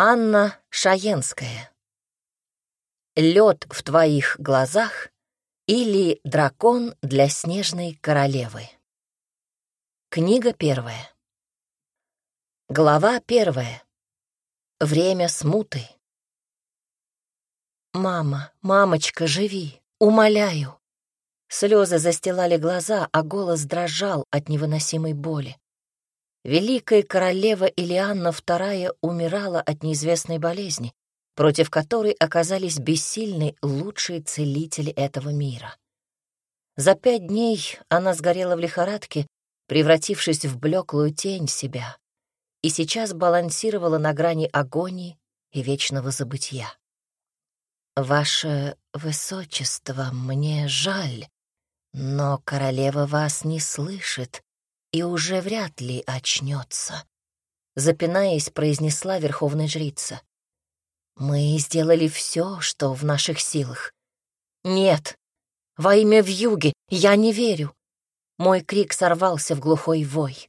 Анна Шаенская. Лед в твоих глазах или дракон для снежной королевы. Книга первая. Глава первая. Время смуты. «Мама, мамочка, живи! Умоляю!» Слезы застилали глаза, а голос дрожал от невыносимой боли. Великая королева Илианна II умирала от неизвестной болезни, против которой оказались бессильны лучшие целители этого мира. За пять дней она сгорела в лихорадке, превратившись в блеклую тень себя, и сейчас балансировала на грани агонии и вечного забытия. «Ваше Высочество, мне жаль, но королева вас не слышит и уже вряд ли очнется», — запинаясь, произнесла верховная жрица. «Мы сделали все, что в наших силах». «Нет, во имя вьюги я не верю!» Мой крик сорвался в глухой вой.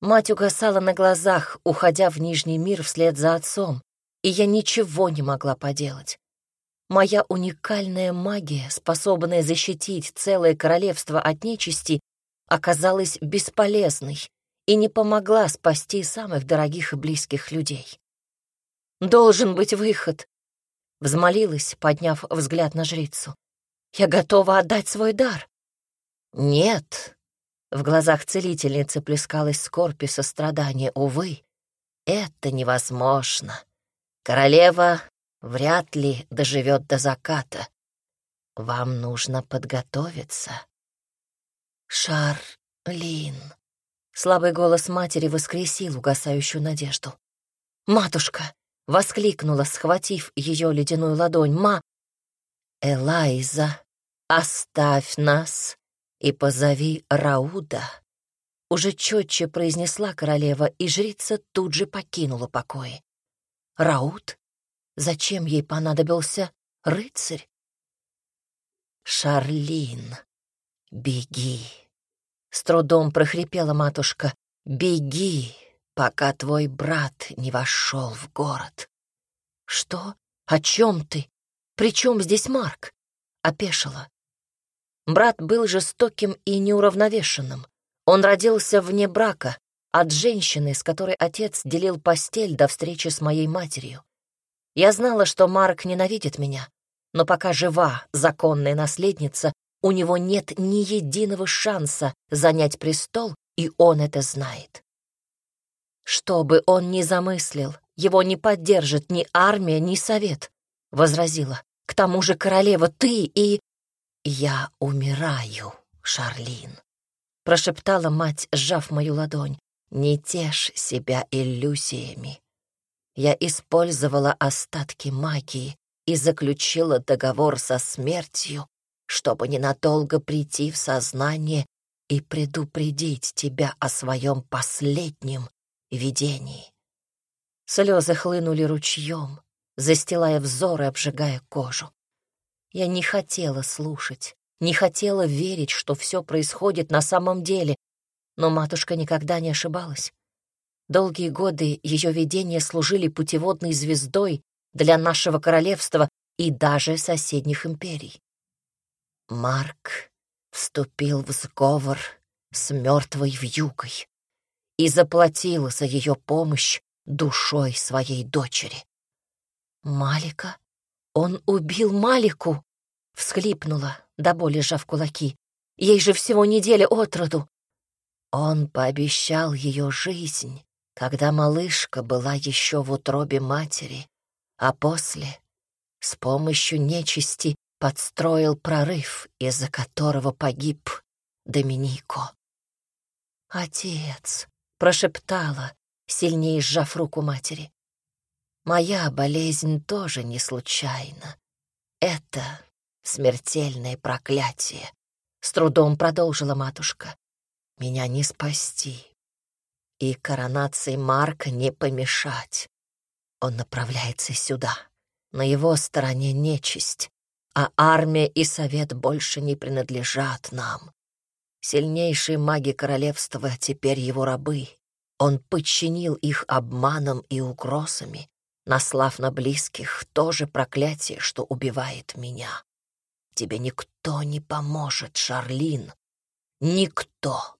Мать угасала на глазах, уходя в Нижний мир вслед за отцом, и я ничего не могла поделать. Моя уникальная магия, способная защитить целое королевство от нечисти, оказалась бесполезной и не помогла спасти самых дорогих и близких людей. «Должен быть выход», — взмолилась, подняв взгляд на жрицу. «Я готова отдать свой дар». «Нет», — в глазах целительницы плескалась скорбь и сострадание. «Увы, это невозможно. Королева вряд ли доживет до заката. Вам нужно подготовиться. Шарлин. Слабый голос матери воскресил угасающую надежду. «Матушка!» — воскликнула, схватив ее ледяную ладонь. «Ма!» «Элайза, оставь нас и позови Рауда!» Уже четче произнесла королева, и жрица тут же покинула покои. «Рауд? Зачем ей понадобился рыцарь? «Шарлин, беги!» С трудом прохрипела матушка. «Беги, пока твой брат не вошел в город». «Что? О чем ты? При чем здесь Марк?» Опешила. Брат был жестоким и неуравновешенным. Он родился вне брака, от женщины, с которой отец делил постель до встречи с моей матерью. Я знала, что Марк ненавидит меня, но пока жива законная наследница, у него нет ни единого шанса занять престол, и он это знает. Что бы он ни замыслил, его не поддержит ни армия, ни совет, — возразила. К тому же, королева, ты и... Я умираю, Шарлин, — прошептала мать, сжав мою ладонь. Не тешь себя иллюзиями. Я использовала остатки магии и заключила договор со смертью, чтобы ненадолго прийти в сознание и предупредить тебя о своем последнем видении. Слезы хлынули ручьем, застилая взор и обжигая кожу. Я не хотела слушать, не хотела верить, что все происходит на самом деле, но матушка никогда не ошибалась. Долгие годы ее видения служили путеводной звездой для нашего королевства и даже соседних империй. Марк вступил в сговор с мертвой вьюгой и заплатил за ее помощь душой своей дочери. «Малика? Он убил Малику!» — всхлипнула, до боли сжав кулаки. «Ей же всего неделя от роду!» Он пообещал ее жизнь, когда малышка была еще в утробе матери, а после с помощью нечисти подстроил прорыв, из-за которого погиб Доминико. «Отец!» — прошептала, сильнее сжав руку матери. «Моя болезнь тоже не случайна. Это смертельное проклятие», — с трудом продолжила матушка. «Меня не спасти, и коронации Марка не помешать. Он направляется сюда. На его стороне нечисть, а армия и совет больше не принадлежат нам. Сильнейшие маги королевства теперь его рабы. Он подчинил их обманом и угрозами. наслав на близких тоже проклятие, что убивает меня. Тебе никто не поможет, Шарлин. Никто,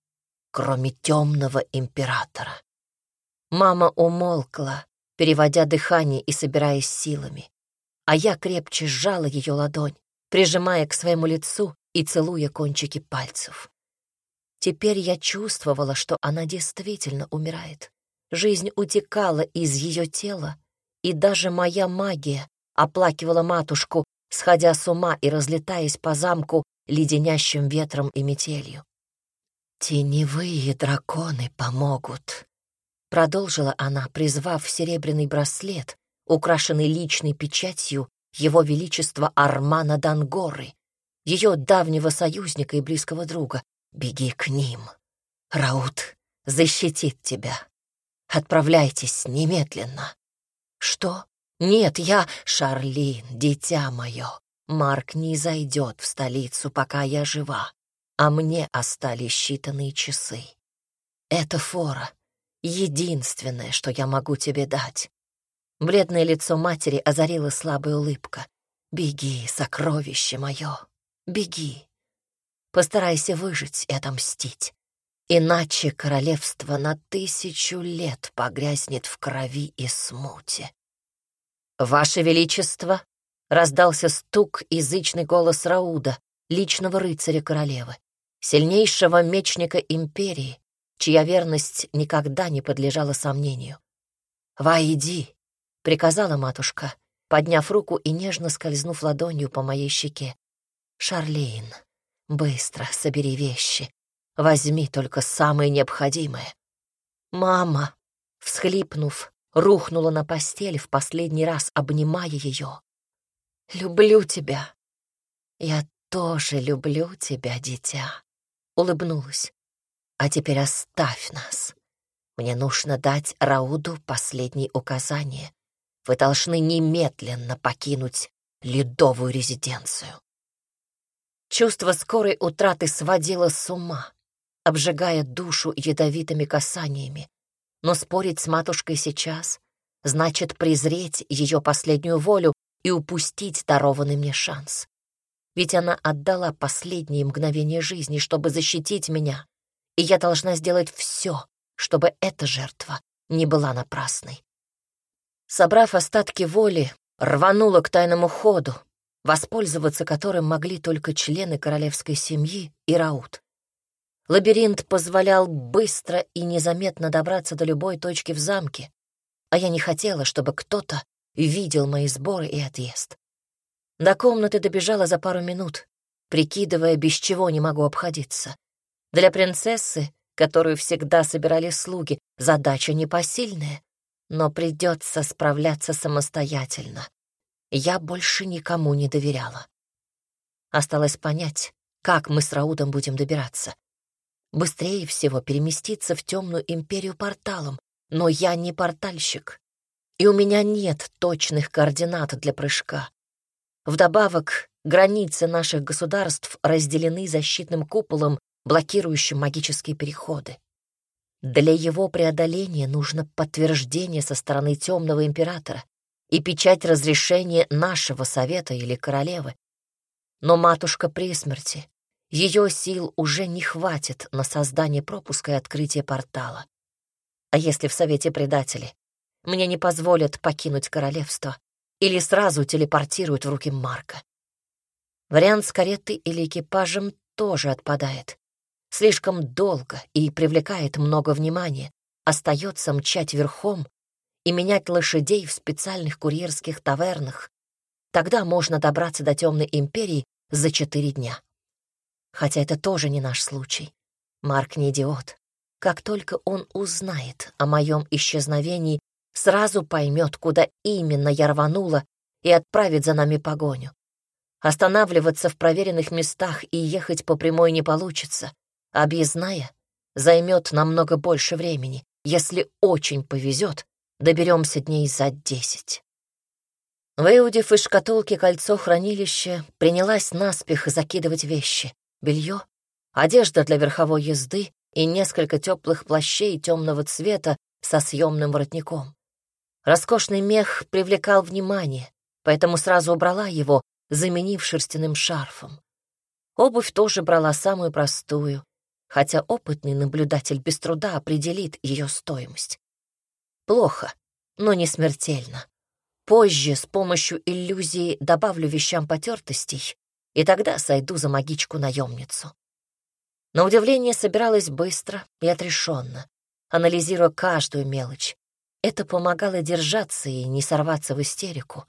кроме темного императора. Мама умолкла, переводя дыхание и собираясь силами, а я крепче сжала ее ладонь, прижимая к своему лицу и целуя кончики пальцев. Теперь я чувствовала, что она действительно умирает. Жизнь утекала из ее тела, и даже моя магия оплакивала матушку, сходя с ума и разлетаясь по замку леденящим ветром и метелью. «Теневые драконы помогут», — продолжила она, призвав серебряный браслет, украшенный личной печатью Его Величества Армана Дангоры, ее давнего союзника и близкого друга. «Беги к ним. Раут защитит тебя. Отправляйтесь немедленно». «Что? Нет, я... Шарлин, дитя мое. Марк не зайдет в столицу, пока я жива, а мне остались считанные часы. Это фора — единственное, что я могу тебе дать. Бледное лицо матери озарила слабая улыбка. «Беги, сокровище мое, беги. Постарайся выжить и отомстить. Иначе королевство на тысячу лет погрязнет в крови и смуте». «Ваше Величество!» — раздался стук язычный голос Рауда, личного рыцаря королевы, сильнейшего мечника империи, чья верность никогда не подлежала сомнению. «Войди!» Приказала матушка, подняв руку и нежно скользнув ладонью по моей щеке. «Шарлин, быстро собери вещи. Возьми только самое необходимое». «Мама!» — всхлипнув, рухнула на постель в последний раз, обнимая ее. «Люблю тебя». «Я тоже люблю тебя, дитя», — улыбнулась. «А теперь оставь нас. Мне нужно дать Рауду последние указания. Вы должны немедленно покинуть ледовую резиденцию. Чувство скорой утраты сводило с ума, обжигая душу ядовитыми касаниями. Но спорить с матушкой сейчас значит презреть ее последнюю волю и упустить дарованный мне шанс. Ведь она отдала последние мгновения жизни, чтобы защитить меня, и я должна сделать все, чтобы эта жертва не была напрасной. Собрав остатки воли, рванула к тайному ходу, воспользоваться которым могли только члены королевской семьи и Раут. Лабиринт позволял быстро и незаметно добраться до любой точки в замке, а я не хотела, чтобы кто-то видел мои сборы и отъезд. До комнаты добежала за пару минут, прикидывая, без чего не могу обходиться. Для принцессы, которую всегда собирали слуги, задача непосильная но придется справляться самостоятельно. Я больше никому не доверяла. Осталось понять, как мы с Раудом будем добираться. Быстрее всего переместиться в темную империю порталом, но я не портальщик, и у меня нет точных координат для прыжка. Вдобавок, границы наших государств разделены защитным куполом, блокирующим магические переходы. Для его преодоления нужно подтверждение со стороны темного императора и печать разрешения нашего совета или королевы. Но матушка при смерти. Ее сил уже не хватит на создание пропуска и открытие портала. А если в совете предатели мне не позволят покинуть королевство или сразу телепортируют в руки Марка? Вариант с каретой или экипажем тоже отпадает слишком долго и привлекает много внимания, остается мчать верхом и менять лошадей в специальных курьерских тавернах. Тогда можно добраться до Темной Империи за четыре дня. Хотя это тоже не наш случай. Марк не идиот. Как только он узнает о моем исчезновении, сразу поймет, куда именно я рванула, и отправит за нами погоню. Останавливаться в проверенных местах и ехать по прямой не получится. Объездная займет намного больше времени. Если очень повезет, доберемся дней за десять. Выудив из шкатулки кольцо хранилища, принялась наспех закидывать вещи. Белье, одежда для верховой езды и несколько теплых плащей темного цвета со съемным воротником. Роскошный мех привлекал внимание, поэтому сразу убрала его, заменив шерстяным шарфом. Обувь тоже брала самую простую, хотя опытный наблюдатель без труда определит ее стоимость. Плохо, но не смертельно. Позже с помощью иллюзии добавлю вещам потертостей, и тогда сойду за магичку-наемницу. На удивление собиралась быстро и отрешенно, анализируя каждую мелочь. Это помогало держаться и не сорваться в истерику.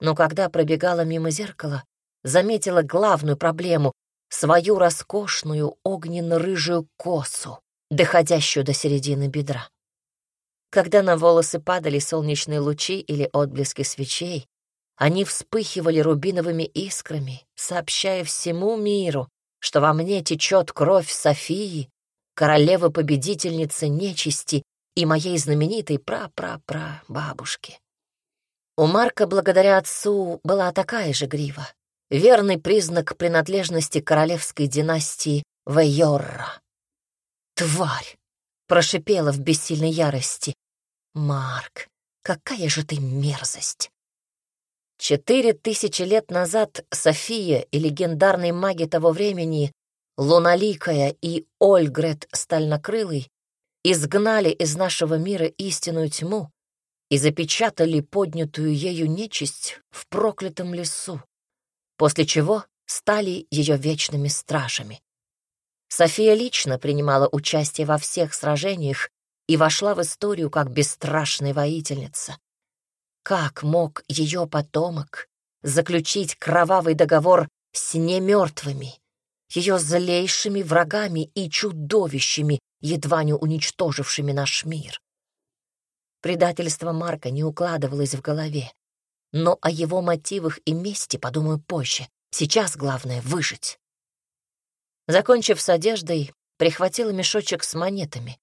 Но когда пробегала мимо зеркала, заметила главную проблему — свою роскошную огненно-рыжую косу, доходящую до середины бедра. Когда на волосы падали солнечные лучи или отблески свечей, они вспыхивали рубиновыми искрами, сообщая всему миру, что во мне течет кровь Софии, королевы-победительницы нечисти и моей знаменитой пра-пра-пра бабушки. У Марка, благодаря отцу, была такая же грива, верный признак принадлежности королевской династии Вейорра. «Тварь!» — прошипела в бессильной ярости. Марк, какая же ты мерзость! Четыре тысячи лет назад София и легендарные маги того времени, Луналикая и Ольгрет Стальнокрылый, изгнали из нашего мира истинную тьму и запечатали поднятую ею нечисть в проклятом лесу, после чего стали ее вечными стражами. София лично принимала участие во всех сражениях и вошла в историю как бесстрашная воительница. Как мог ее потомок заключить кровавый договор с немертвыми, ее злейшими врагами и чудовищами, едва не уничтожившими наш мир? Предательство Марка не укладывалось в голове, но о его мотивах и мести подумаю позже. Сейчас главное — выжить. Закончив с одеждой, прихватила мешочек с монетами.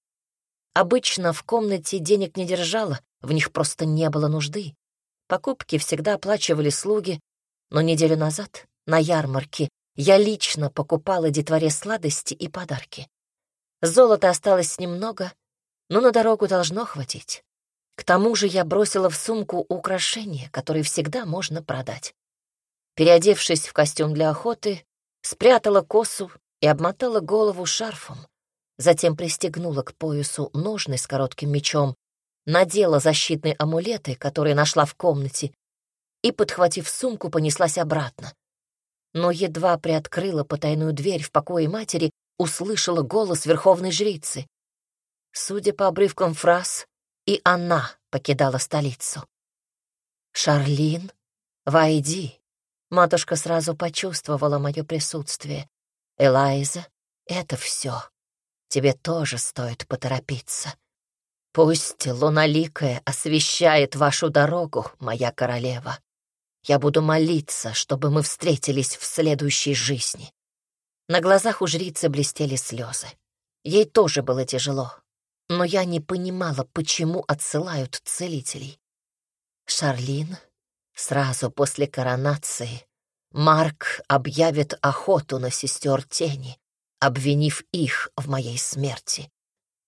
Обычно в комнате денег не держала, в них просто не было нужды. Покупки всегда оплачивали слуги, но неделю назад, на ярмарке, я лично покупала детворе сладости и подарки. Золота осталось немного, но на дорогу должно хватить. К тому же я бросила в сумку украшения, которые всегда можно продать. Переодевшись в костюм для охоты, спрятала косу и обмотала голову шарфом затем пристегнула к поясу ножны с коротким мечом, надела защитные амулеты, которые нашла в комнате, и, подхватив сумку, понеслась обратно. Но едва приоткрыла потайную дверь в покое матери, услышала голос верховной жрицы. Судя по обрывкам фраз, и она покидала столицу. «Шарлин, войди!» Матушка сразу почувствовала мое присутствие. «Элайза, это все тебе тоже стоит поторопиться. Пусть луналикая освещает вашу дорогу, моя королева. Я буду молиться, чтобы мы встретились в следующей жизни. На глазах у жрицы блестели слезы. Ей тоже было тяжело, но я не понимала, почему отсылают целителей. Шарлин, сразу после коронации, Марк объявит охоту на сестер тени обвинив их в моей смерти.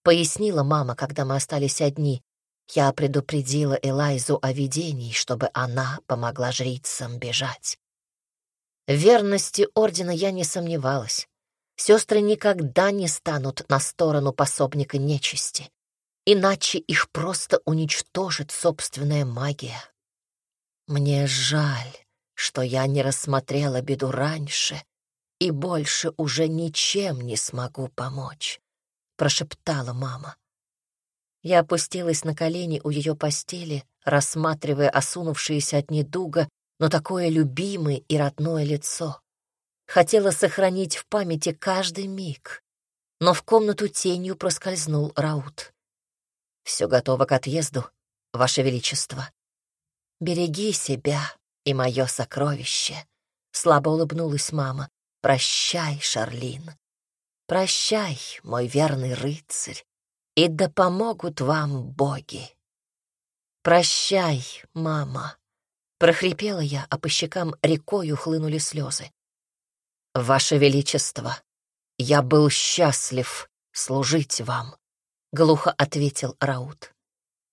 Пояснила мама, когда мы остались одни. Я предупредила Элайзу о видении, чтобы она помогла жрицам бежать. В верности ордена я не сомневалась. Сестры никогда не станут на сторону пособника нечисти, иначе их просто уничтожит собственная магия. Мне жаль, что я не рассмотрела беду раньше и больше уже ничем не смогу помочь», — прошептала мама. Я опустилась на колени у ее постели, рассматривая осунувшееся от недуга, но такое любимое и родное лицо. Хотела сохранить в памяти каждый миг, но в комнату тенью проскользнул Раут. «Все готово к отъезду, Ваше Величество. Береги себя и мое сокровище», — слабо улыбнулась мама. Прощай, Шарлин. Прощай, мой верный рыцарь, и да помогут вам боги. Прощай, мама. Прохрипела я, а по щекам рекою хлынули слезы. Ваше Величество, я был счастлив служить вам, глухо ответил Раут.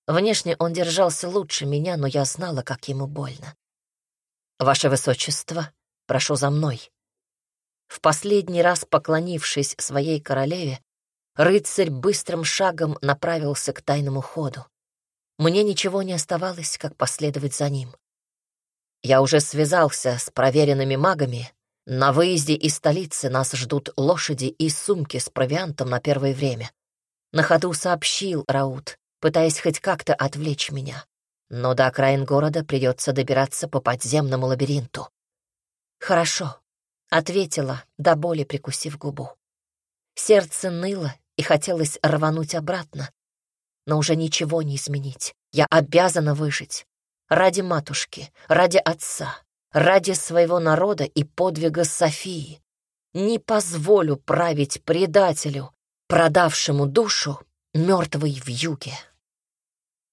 Внешне он держался лучше меня, но я знала, как ему больно. «Ваше Высочество, прошу за мной». В последний раз поклонившись своей королеве, рыцарь быстрым шагом направился к тайному ходу. Мне ничего не оставалось, как последовать за ним. Я уже связался с проверенными магами. На выезде из столицы нас ждут лошади и сумки с провиантом на первое время. На ходу сообщил Раут, пытаясь хоть как-то отвлечь меня. Но до окраин города придется добираться по подземному лабиринту. «Хорошо», — ответила, до боли прикусив губу. Сердце ныло и хотелось рвануть обратно, но уже ничего не изменить. Я обязана выжить. Ради матушки, ради отца, ради своего народа и подвига Софии. Не позволю править предателю, продавшему душу мертвой в юге.